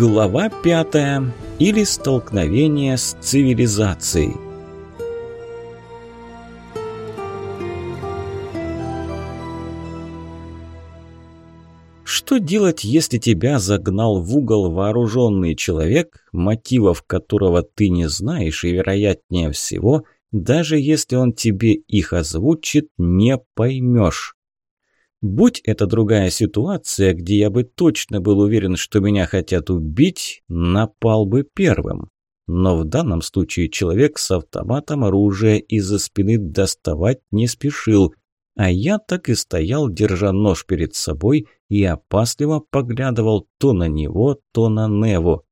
Глава пятая. Или столкновение с цивилизацией. Что делать, если тебя загнал в угол вооруженный человек, мотивов которого ты не знаешь и, вероятнее всего, даже если он тебе их озвучит, не поймешь? Будь это другая ситуация, где я бы точно был уверен, что меня хотят убить, напал бы первым. Но в данном случае человек с автоматом оружия из-за спины доставать не спешил, а я так и стоял, держа нож перед собой и опасливо поглядывал то на него, то на Неву.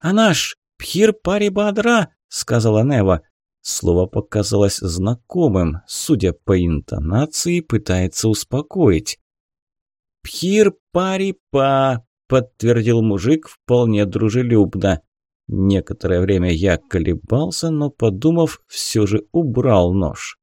«А наш Пхир Пари Бадра!» – сказала Нева. Слово показалось знакомым, судя по интонации, пытается успокоить. «Пхир пари па», – подтвердил мужик вполне дружелюбно. Некоторое время я колебался, но, подумав, все же убрал нож.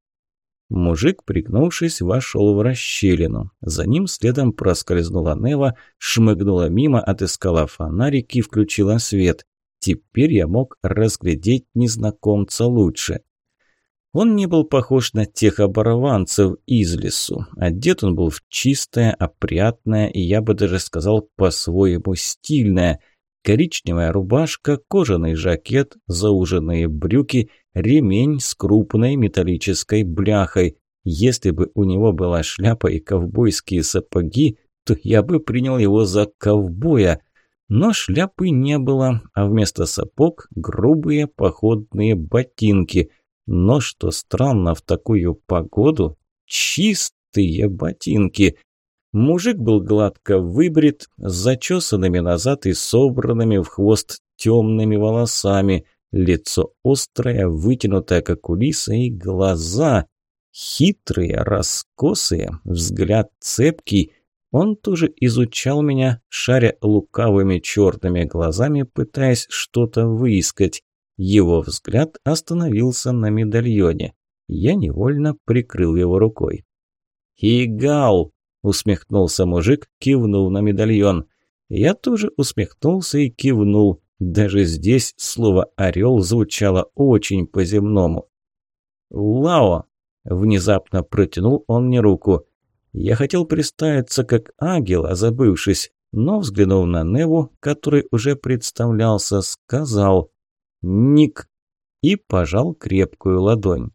Мужик, пригнувшись, вошел в расщелину. За ним следом проскользнула Нева, шмыгнула мимо, отыскала фонарик и включила свет. Теперь я мог разглядеть незнакомца лучше. Он не был похож на тех оборванцев из лесу. Одет он был в чистое, опрятное и, я бы даже сказал, по-своему стильное. Коричневая рубашка, кожаный жакет, зауженные брюки, ремень с крупной металлической бляхой. Если бы у него была шляпа и ковбойские сапоги, то я бы принял его за ковбоя. Но шляпы не было, а вместо сапог грубые походные ботинки. Но, что странно, в такую погоду чистые ботинки. Мужик был гладко выбрит, с зачесанными назад и собранными в хвост темными волосами, лицо острое, вытянутое, как у лиса, и глаза хитрые, раскосые, взгляд цепкий – он тоже изучал меня, шаря лукавыми черными глазами, пытаясь что-то выискать. Его взгляд остановился на медальоне. Я невольно прикрыл его рукой. «Игал!» – усмехнулся мужик, кивнул на медальон. Я тоже усмехнулся и кивнул. Даже здесь слово «орел» звучало очень по-земному. «Лао!» – внезапно протянул он мне руку. Я хотел представиться как ангел, забывшись, но, взглянув на Неву, который уже представлялся, сказал «Ник» и пожал крепкую ладонь.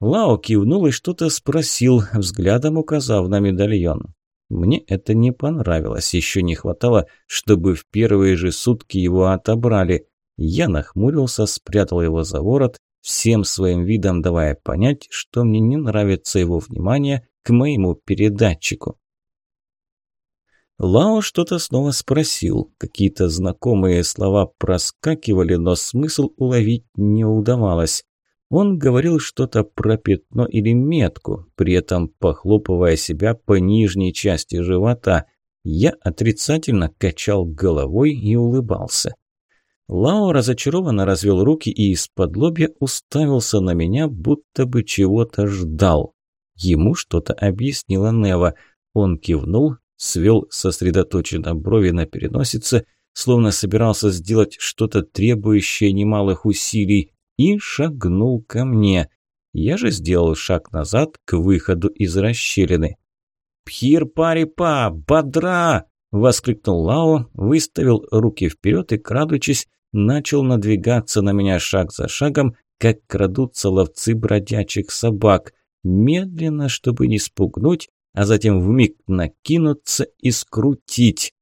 Лао кивнул и что-то спросил, взглядом указав на медальон. Мне это не понравилось, еще не хватало, чтобы в первые же сутки его отобрали. Я нахмурился, спрятал его за ворот, всем своим видом давая понять, что мне не нравится его внимание к моему передатчику. Лао что-то снова спросил. Какие-то знакомые слова проскакивали, но смысл уловить не удавалось. Он говорил что-то про пятно или метку, при этом похлопывая себя по нижней части живота. Я отрицательно качал головой и улыбался. Лао разочарованно развел руки и из-под лобья уставился на меня, будто бы чего-то ждал. Ему что-то объяснила Нева. Он кивнул, свел сосредоточенно брови на переносице, словно собирался сделать что-то требующее немалых усилий, и шагнул ко мне. Я же сделал шаг назад к выходу из расщелины. «Пхир-пари-па! Бодра!» – воскликнул Лао, выставил руки вперед и, крадучись, начал надвигаться на меня шаг за шагом, как крадутся ловцы бродячих собак – медленно, чтобы не спугнуть, а затем вмиг накинуться и скрутить.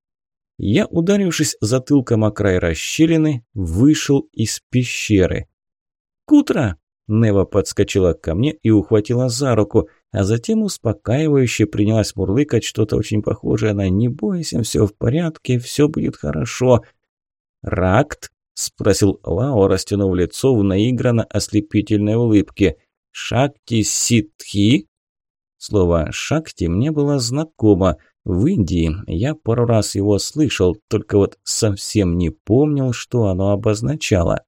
Я, ударившись затылком о край расщелины, вышел из пещеры. «Кутра!» Нева подскочила ко мне и ухватила за руку, а затем успокаивающе принялась мурлыкать что-то очень похожее на «Не бойся, все в порядке, все будет хорошо». «Ракт?» – спросил Лао, растянув лицо в наигранно ослепительной улыбке – Шакти Ситхи? Слово «шакти» мне было знакомо. В Индии я пару раз его слышал, только вот совсем не помнил, что оно обозначало.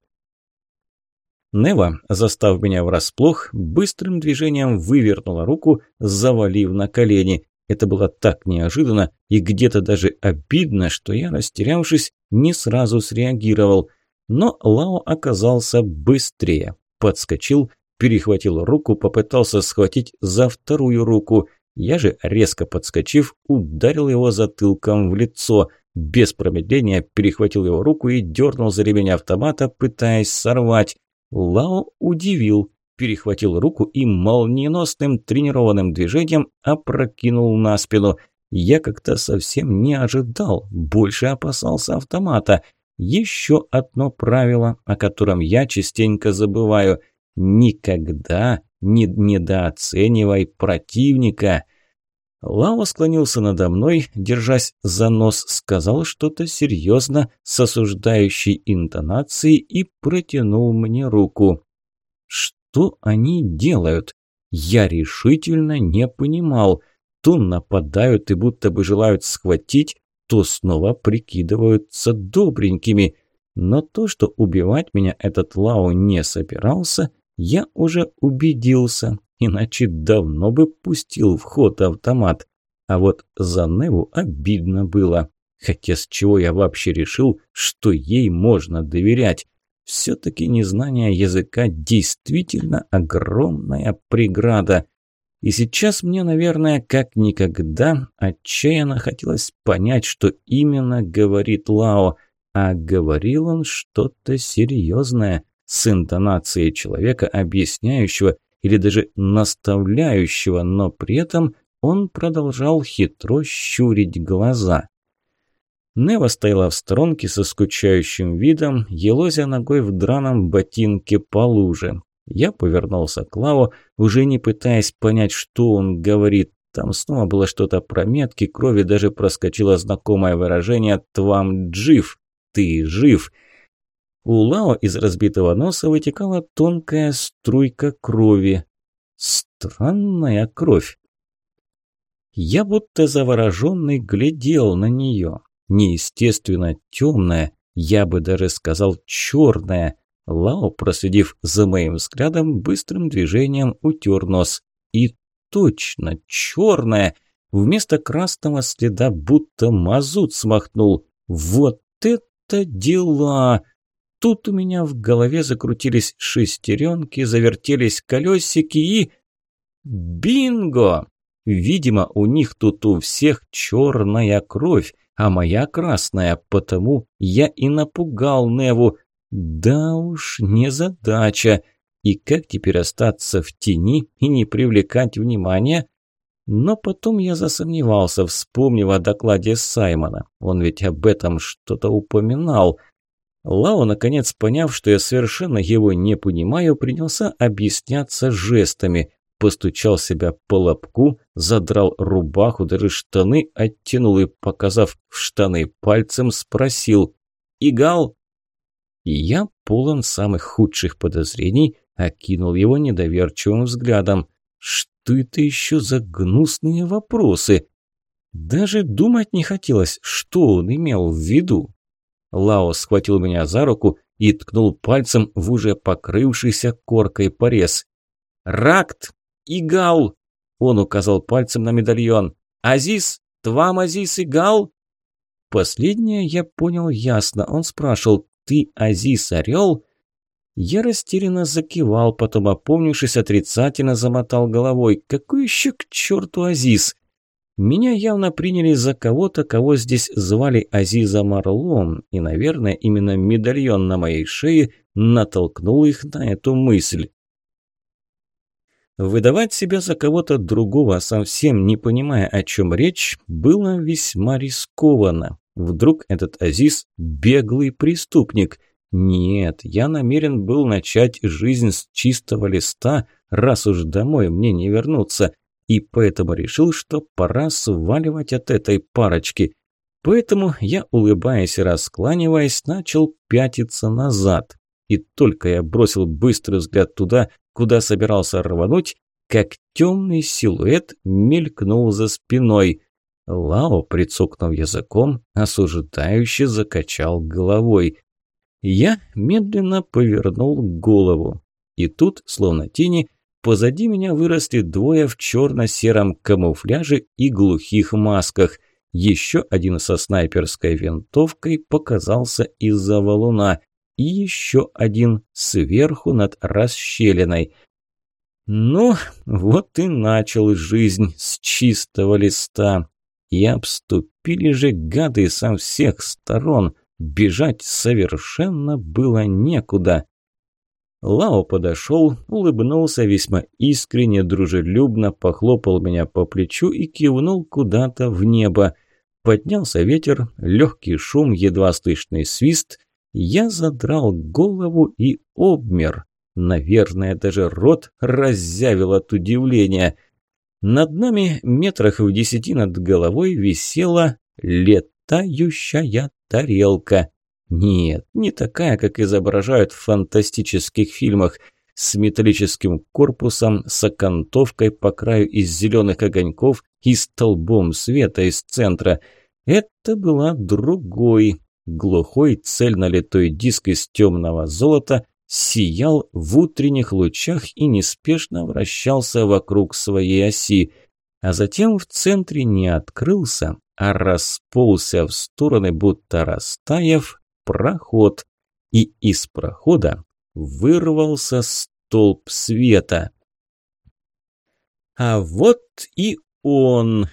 Нева, застав меня врасплох, быстрым движением вывернула руку, завалив на колени. Это было так неожиданно и где-то даже обидно, что я, растерявшись, не сразу среагировал. Но Лао оказался быстрее. Подскочил, перехватил руку, попытался схватить за вторую руку. Я же, резко подскочив, ударил его затылком в лицо. Без промедления перехватил его руку и дернул за ремень автомата, пытаясь сорвать. Лао удивил, перехватил руку и молниеносным тренированным движением опрокинул на спину. Я как-то совсем не ожидал, больше опасался автомата. Еще одно правило, о котором я частенько забываю – никогда не недооценивай противника. Лао склонился надо мной, держась за нос, сказал что-то серьезно с осуждающей интонацией и протянул мне руку. Что они делают? Я решительно не понимал. То нападают и будто бы желают схватить, то снова прикидываются добренькими. Но то, что убивать меня этот Лао не собирался, я уже убедился, иначе давно бы пустил в ход автомат. А вот за Неву обидно было. Хотя с чего я вообще решил, что ей можно доверять? Все-таки незнание языка действительно огромная преграда. И сейчас мне, наверное, как никогда отчаянно хотелось понять, что именно говорит Лао. А говорил он что-то серьезное, с интонацией человека, объясняющего или даже наставляющего, но при этом он продолжал хитро щурить глаза. Нева стояла в сторонке со скучающим видом, елозя ногой в драном ботинке по луже. Я повернулся к Лаву, уже не пытаясь понять, что он говорит. Там снова было что-то про метки, крови даже проскочило знакомое выражение «Твам джив», «Ты жив». У Лао из разбитого носа вытекала тонкая струйка крови. Странная кровь. Я будто завороженный глядел на нее неестественно темная, я бы даже сказал черная. Лао, проследив за моим взглядом, быстрым движением утер нос. И точно черная, вместо красного следа будто мазут смахнул. Вот это дела! Тут у меня в голове закрутились шестеренки, завертелись колесики и... Бинго! Видимо, у них тут у всех черная кровь, а моя красная, потому я и напугал Неву. Да уж, не задача. И как теперь остаться в тени и не привлекать внимания? Но потом я засомневался, вспомнив о докладе Саймона. Он ведь об этом что-то упоминал. Лао, наконец поняв, что я совершенно его не понимаю, принялся объясняться жестами постучал себя по лобку, задрал рубаху, даже штаны оттянул и, показав штаны пальцем, спросил «Игал?» Я, полон самых худших подозрений, окинул его недоверчивым взглядом. Что это еще за гнусные вопросы? Даже думать не хотелось, что он имел в виду. Лао схватил меня за руку и ткнул пальцем в уже покрывшийся коркой порез. «Ракт!» Игал!» Он указал пальцем на медальон. «Азиз! Твам Азиз Игал?» Последнее я понял ясно. Он спрашивал, «Ты Азиз Орел?» Я растерянно закивал, потом, опомнившись, отрицательно замотал головой. «Какой еще к черту Азиз?» Меня явно приняли за кого-то, кого здесь звали Азизом Орлом, и, наверное, именно медальон на моей шее натолкнул их на эту мысль. Выдавать себя за кого-то другого, совсем не понимая, о чем речь, было весьма рискованно. Вдруг этот Азиз – беглый преступник. Нет, я намерен был начать жизнь с чистого листа, раз уж домой мне не вернуться, и поэтому решил, что пора сваливать от этой парочки. Поэтому я, улыбаясь и раскланиваясь, начал пятиться назад. И только я бросил быстрый взгляд туда, куда собирался рвануть, как темный силуэт мелькнул за спиной. Лао, прицокнув языком, осуждающе закачал головой. Я медленно повернул голову. И тут, словно тени, Позади меня выросли двое в черно-сером камуфляже и глухих масках. Еще один со снайперской винтовкой показался из-за валуна. И еще один сверху над расщелиной. Ну, вот и начал жизнь с чистого листа. И обступили же гады со всех сторон. Бежать совершенно было некуда. Лао подошел, улыбнулся весьма искренне, дружелюбно, похлопал меня по плечу и кивнул куда-то в небо. Поднялся ветер, легкий шум, едва слышный свист. Я задрал голову и обмер. Наверное, даже рот раззявил от удивления. Над нами, метрах в десяти над головой, висела летающая тарелка. Нет, не такая, как изображают в фантастических фильмах, с металлическим корпусом, с окантовкой по краю из зеленых огоньков и столбом света из центра. Это была другой, глухой цельнолитой диск из темного золота, сиял в утренних лучах и неспешно вращался вокруг своей оси, а затем в центре не открылся, а расползся в стороны, будто растаяв, проход, и из прохода вырвался столб света. А вот и он.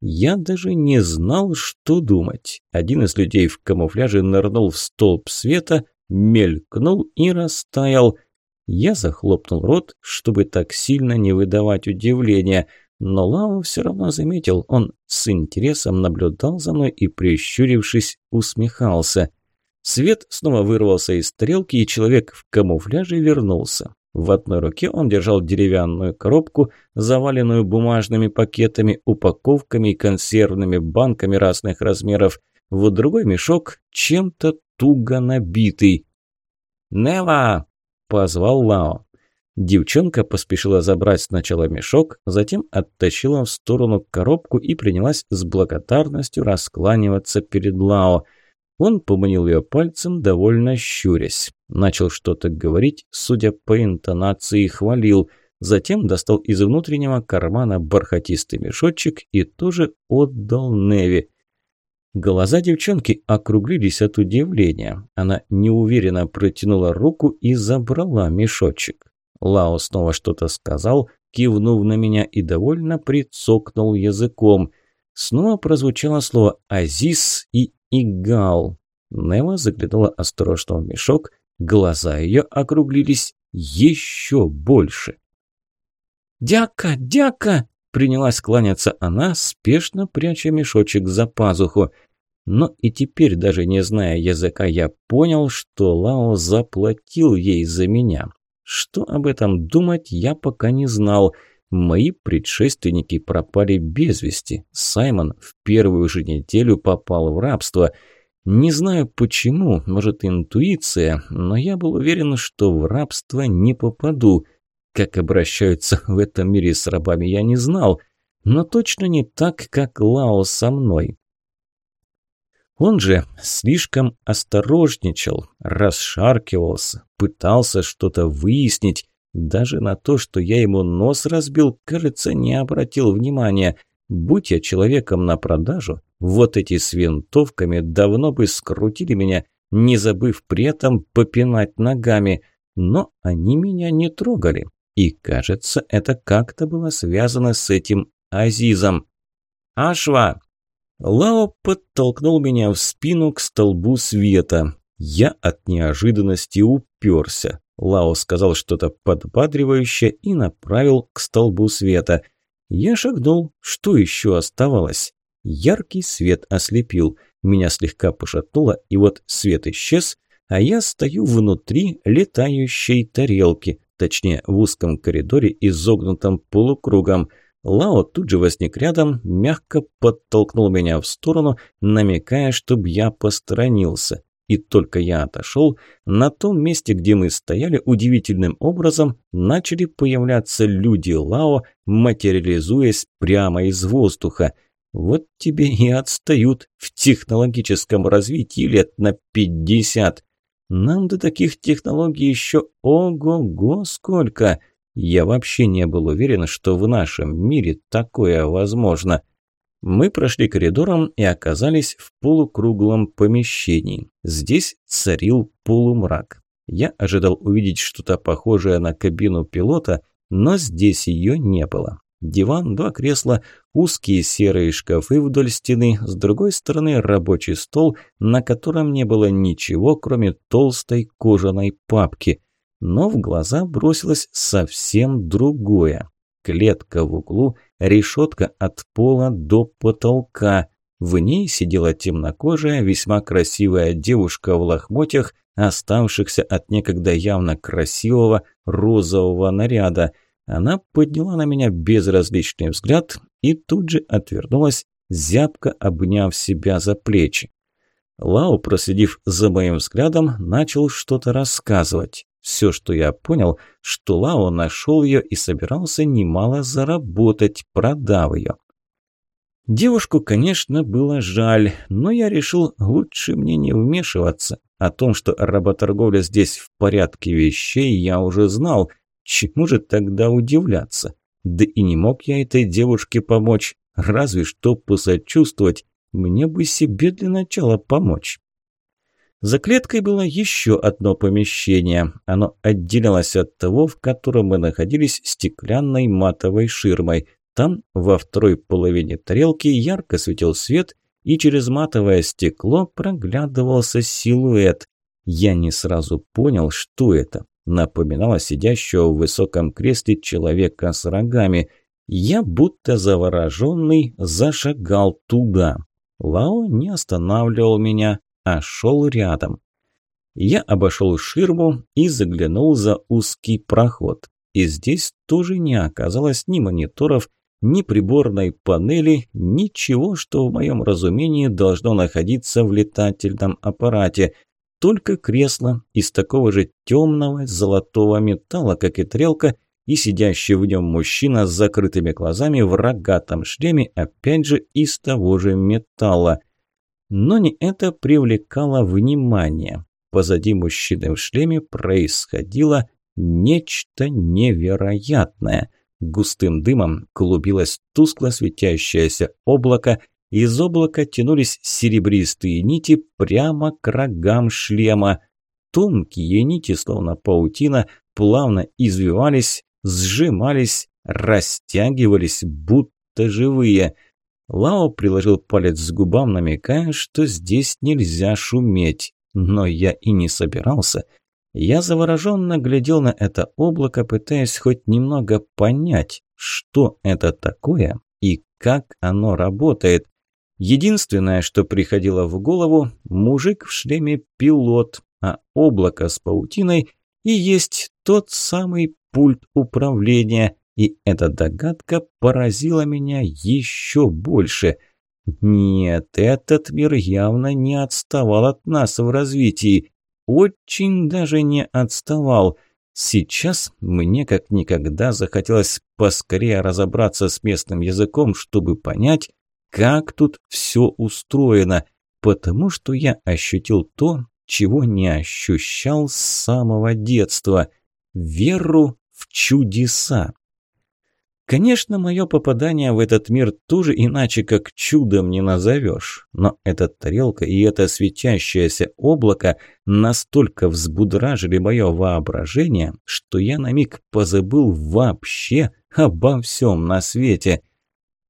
Я даже не знал, что думать. Один из людей в камуфляже нырнул в столб света, мелькнул и растаял. Я захлопнул рот, чтобы так сильно не выдавать удивления, но Лао все равно заметил, он с интересом наблюдал за мной и, прищурившись, усмехался – Свет снова вырвался из стрелки, и человек в камуфляже вернулся. В одной руке он держал деревянную коробку, заваленную бумажными пакетами, упаковками и консервными банками разных размеров. В другой мешок чем-то туго набитый. «Нева!» – позвал Лао. Девчонка поспешила забрать сначала мешок, затем оттащила в сторону коробку и принялась с благодарностью раскланиваться перед Лао – он поманил ее пальцем, довольно щурясь. Начал что-то говорить, судя по интонации, хвалил. Затем достал из внутреннего кармана бархатистый мешочек и тоже отдал Неви. Глаза девчонки округлились от удивления. Она неуверенно протянула руку и забрала мешочек. Лао снова что-то сказал, кивнув на меня и довольно прицокнул языком. Снова прозвучало слово «Азиз» и Игал. Немо заглянула осторожно в мешок, глаза ее округлились еще больше. «Дяка, дяка!» – принялась кланяться она, спешно пряча мешочек за пазуху. Но и теперь, даже не зная языка, я понял, что Лао заплатил ей за меня. Что об этом думать, я пока не знал. Мои предшественники пропали без вести. Саймон в первую же неделю попал в рабство. Не знаю почему, может интуиция, но я был уверен, что в рабство не попаду. Как обращаются в этом мире с рабами, я не знал, но точно не так, как Лао со мной. Он же слишком осторожничал, расшаркивался, пытался что-то выяснить, даже на то, что я ему нос разбил, кажется, не обратил внимания. Будь я человеком на продажу, вот эти с винтовками давно бы скрутили меня, не забыв при этом попинать ногами. Но они меня не трогали. И, кажется, это как-то было связано с этим Азизом. «Ашва!» Лао подтолкнул меня в спину к столбу света. Я от неожиданности уперся. Лао сказал что-то подбадривающее и направил к столбу света. Я шагнул. Что еще оставалось? Яркий свет ослепил. Меня слегка пошатнуло, и вот свет исчез, а я стою внутри летающей тарелки, точнее в узком коридоре, изогнутом полукругом. Лао тут же возник рядом, мягко подтолкнул меня в сторону, намекая, чтобы я посторонился. И только я отошел, на том месте, где мы стояли, удивительным образом начали появляться люди Лао, материализуясь прямо из воздуха. Вот тебе и отстают в технологическом развитии лет на пятьдесят. Нам до таких технологий еще ого-го сколько. Я вообще не был уверен, что в нашем мире такое возможно. Мы прошли коридором и оказались в полукруглом помещении. Здесь царил полумрак. Я ожидал увидеть что-то похожее на кабину пилота, но здесь ее не было. Диван, два кресла, узкие серые шкафы вдоль стены, с другой стороны рабочий стол, на котором не было ничего, кроме толстой кожаной папки. Но в глаза бросилось совсем другое. Клетка в углу, решетка от пола до потолка. В ней сидела темнокожая, весьма красивая девушка в лохмотьях, оставшихся от некогда явно красивого розового наряда – она подняла на меня безразличный взгляд и тут же отвернулась, зябко обняв себя за плечи. Лао, проследив за моим взглядом, начал что-то рассказывать. Все, что я понял, что Лао нашел ее и собирался немало заработать, продав ее. Девушку, конечно, было жаль, но я решил, лучше мне не вмешиваться. О том, что работорговля здесь в порядке вещей, я уже знал – Чему же тогда удивляться? Да и не мог я этой девушке помочь, разве что посочувствовать. Мне бы себе для начала помочь. За клеткой было еще одно помещение. Оно отделялось от того, в котором мы находились стеклянной матовой ширмой. Там, во второй половине тарелки, ярко светил свет, и через матовое стекло проглядывался силуэт. Я не сразу понял, что это напоминала сидящего в высоком кресле человека с рогами. Я, будто завороженный, зашагал туда. Лао не останавливал меня, а шел рядом. Я обошел ширму и заглянул за узкий проход. И здесь тоже не оказалось ни мониторов, ни приборной панели, ничего, что в моем разумении должно находиться в летательном аппарате – только кресло из такого же темного золотого металла, как и трелка, и сидящий в нем мужчина с закрытыми глазами в рогатом шлеме, опять же из того же металла. Но не это привлекало внимание. Позади мужчины в шлеме происходило нечто невероятное. Густым дымом клубилось тускло светящееся облако, из облака тянулись серебристые нити прямо к рогам шлема. Тонкие нити, словно паутина, плавно извивались, сжимались, растягивались, будто живые. Лао приложил палец к губам, намекая, что здесь нельзя шуметь. Но я и не собирался. Я завороженно глядел на это облако, пытаясь хоть немного понять, что это такое и как оно работает. Единственное, что приходило в голову – мужик в шлеме пилот, а облако с паутиной и есть тот самый пульт управления. И эта догадка поразила меня еще больше. Нет, этот мир явно не отставал от нас в развитии. Очень даже не отставал. Сейчас мне как никогда захотелось поскорее разобраться с местным языком, чтобы понять, как тут все устроено, потому что я ощутил то, чего не ощущал с самого детства – веру в чудеса. Конечно, мое попадание в этот мир тоже иначе как чудом не назовешь, но эта тарелка и это светящееся облако настолько взбудражили мое воображение, что я на миг позабыл вообще обо всем на свете –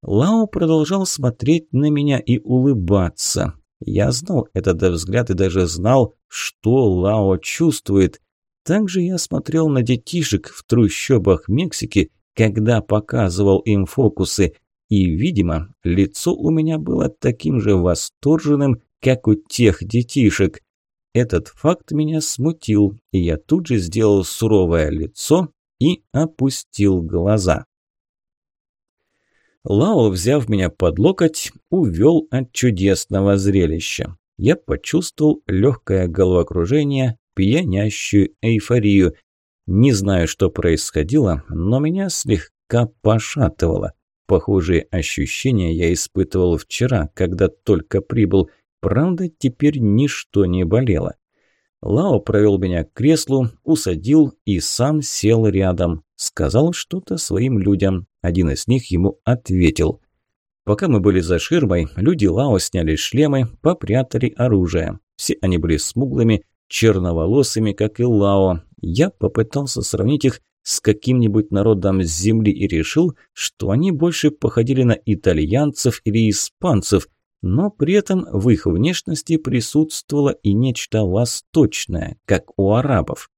Лао продолжал смотреть на меня и улыбаться. Я знал этот взгляд и даже знал, что Лао чувствует. Также я смотрел на детишек в трущобах Мексики, когда показывал им фокусы, и, видимо, лицо у меня было таким же восторженным, как у тех детишек. Этот факт меня смутил, и я тут же сделал суровое лицо и опустил глаза. Лао, взяв меня под локоть, увел от чудесного зрелища. Я почувствовал легкое головокружение, пьянящую эйфорию. Не знаю, что происходило, но меня слегка пошатывало. Похожие ощущения я испытывал вчера, когда только прибыл. Правда, теперь ничто не болело. Лао провел меня к креслу, усадил и сам сел рядом. Сказал что-то своим людям. Один из них ему ответил. Пока мы были за ширмой, люди Лао сняли шлемы, попрятали оружие. Все они были смуглыми, черноволосыми, как и Лао. Я попытался сравнить их с каким-нибудь народом с земли и решил, что они больше походили на итальянцев или испанцев, но при этом в их внешности присутствовало и нечто восточное, как у арабов.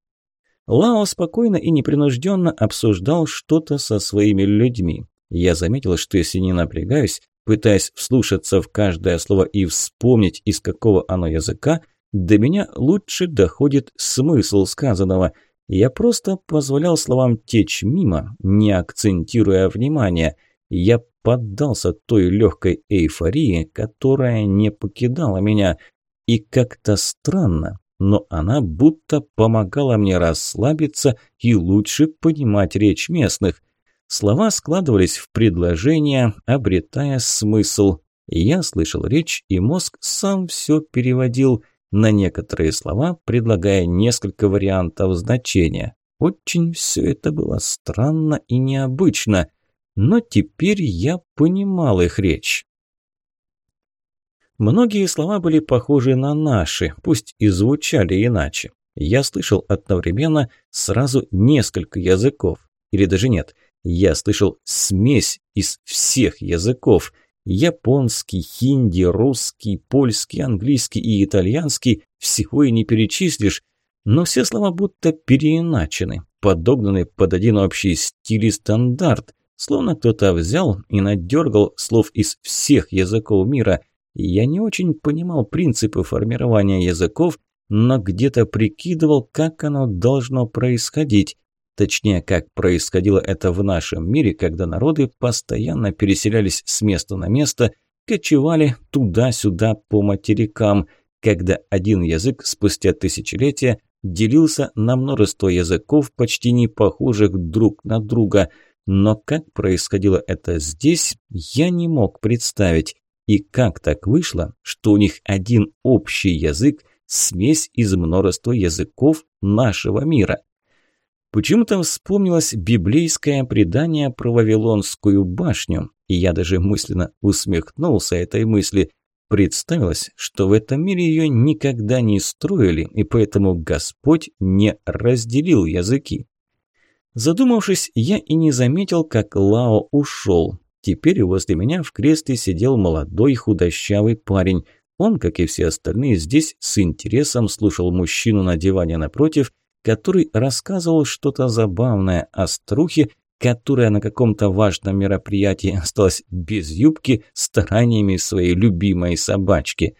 Лао спокойно и непринужденно обсуждал что-то со своими людьми. Я заметил, что если не напрягаюсь, пытаясь вслушаться в каждое слово и вспомнить, из какого оно языка, до меня лучше доходит смысл сказанного. Я просто позволял словам течь мимо, не акцентируя внимание. Я поддался той легкой эйфории, которая не покидала меня. И как-то странно, но она будто помогала мне расслабиться и лучше понимать речь местных. Слова складывались в предложения, обретая смысл. Я слышал речь, и мозг сам все переводил на некоторые слова, предлагая несколько вариантов значения. Очень все это было странно и необычно но теперь я понимал их речь. Многие слова были похожи на наши, пусть и звучали иначе. Я слышал одновременно сразу несколько языков. Или даже нет, я слышал смесь из всех языков. Японский, хинди, русский, польский, английский и итальянский всего и не перечислишь, но все слова будто переиначены, подогнаны под один общий стиль и стандарт – Словно кто-то взял и надергал слов из всех языков мира. Я не очень понимал принципы формирования языков, но где-то прикидывал, как оно должно происходить. Точнее, как происходило это в нашем мире, когда народы постоянно переселялись с места на место, кочевали туда-сюда по материкам, когда один язык спустя тысячелетия делился на множество языков, почти не похожих друг на друга – но как происходило это здесь, я не мог представить. И как так вышло, что у них один общий язык, смесь из множества языков нашего мира? Почему-то вспомнилось библейское предание про Вавилонскую башню, и я даже мысленно усмехнулся этой мысли. Представилось, что в этом мире ее никогда не строили, и поэтому Господь не разделил языки. Задумавшись, я и не заметил, как Лао ушел. Теперь возле меня в кресле сидел молодой худощавый парень. Он, как и все остальные здесь, с интересом слушал мужчину на диване напротив, который рассказывал что-то забавное о струхе, которая на каком-то важном мероприятии осталась без юбки стараниями своей любимой собачки.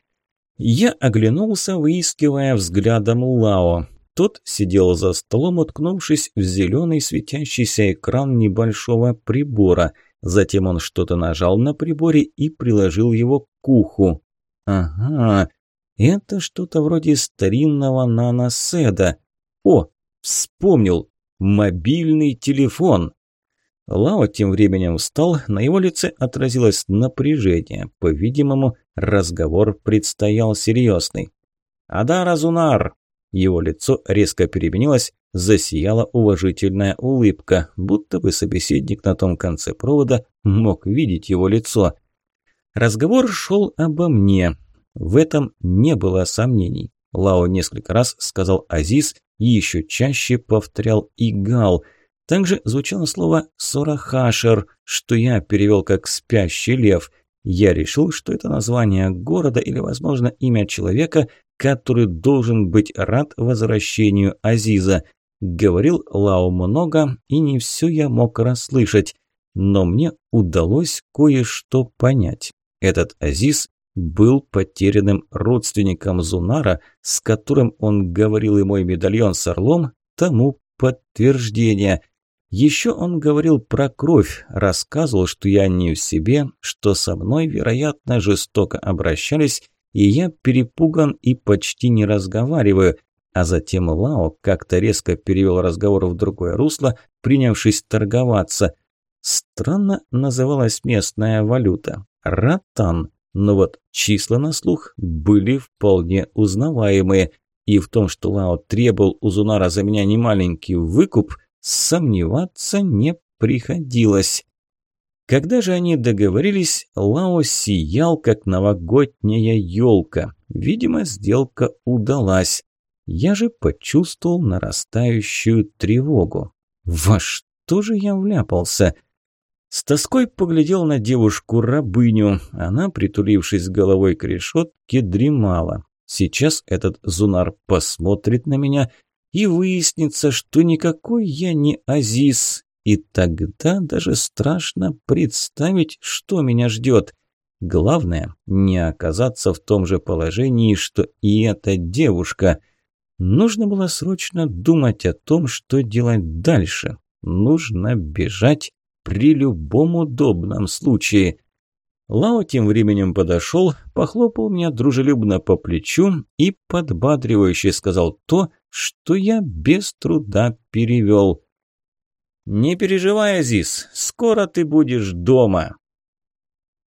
Я оглянулся, выискивая взглядом Лао. Тот сидел за столом, уткнувшись в зеленый светящийся экран небольшого прибора. Затем он что-то нажал на приборе и приложил его к уху. «Ага, это что-то вроде старинного наноседа. О, вспомнил! Мобильный телефон!» Лао тем временем встал, на его лице отразилось напряжение. По-видимому, разговор предстоял серьезный. «Адара Зунар, его лицо резко переменилось, засияла уважительная улыбка, будто бы собеседник на том конце провода мог видеть его лицо. Разговор шел обо мне. В этом не было сомнений. Лао несколько раз сказал Азиз и еще чаще повторял «Игал». Также звучало слово «Сорахашер», что я перевел как «спящий лев». Я решил, что это название города или, возможно, имя человека, который должен быть рад возвращению Азиза. Говорил Лао много, и не все я мог расслышать, но мне удалось кое-что понять. Этот Азиз был потерянным родственником Зунара, с которым он говорил и мой медальон с орлом, тому подтверждение. Еще он говорил про кровь, рассказывал, что я не в себе, что со мной, вероятно, жестоко обращались, и я перепуган и почти не разговариваю. А затем Лао как-то резко перевел разговор в другое русло, принявшись торговаться. Странно называлась местная валюта – ратан, но вот числа на слух были вполне узнаваемые. и в том, что Лао требовал у Зунара за меня немаленький выкуп, сомневаться не приходилось. Когда же они договорились, Лао сиял, как новогодняя елка. Видимо, сделка удалась. Я же почувствовал нарастающую тревогу. Во что же я вляпался? С тоской поглядел на девушку-рабыню. Она, притулившись головой к решетке, дремала. Сейчас этот Зунар посмотрит на меня и выяснится, что никакой я не Азиз. И тогда даже страшно представить, что меня ждет. Главное, не оказаться в том же положении, что и эта девушка. Нужно было срочно думать о том, что делать дальше. Нужно бежать при любом удобном случае. Лао тем временем подошел, похлопал меня дружелюбно по плечу и подбадривающе сказал то, что я без труда перевел. «Не переживай, Азиз, скоро ты будешь дома».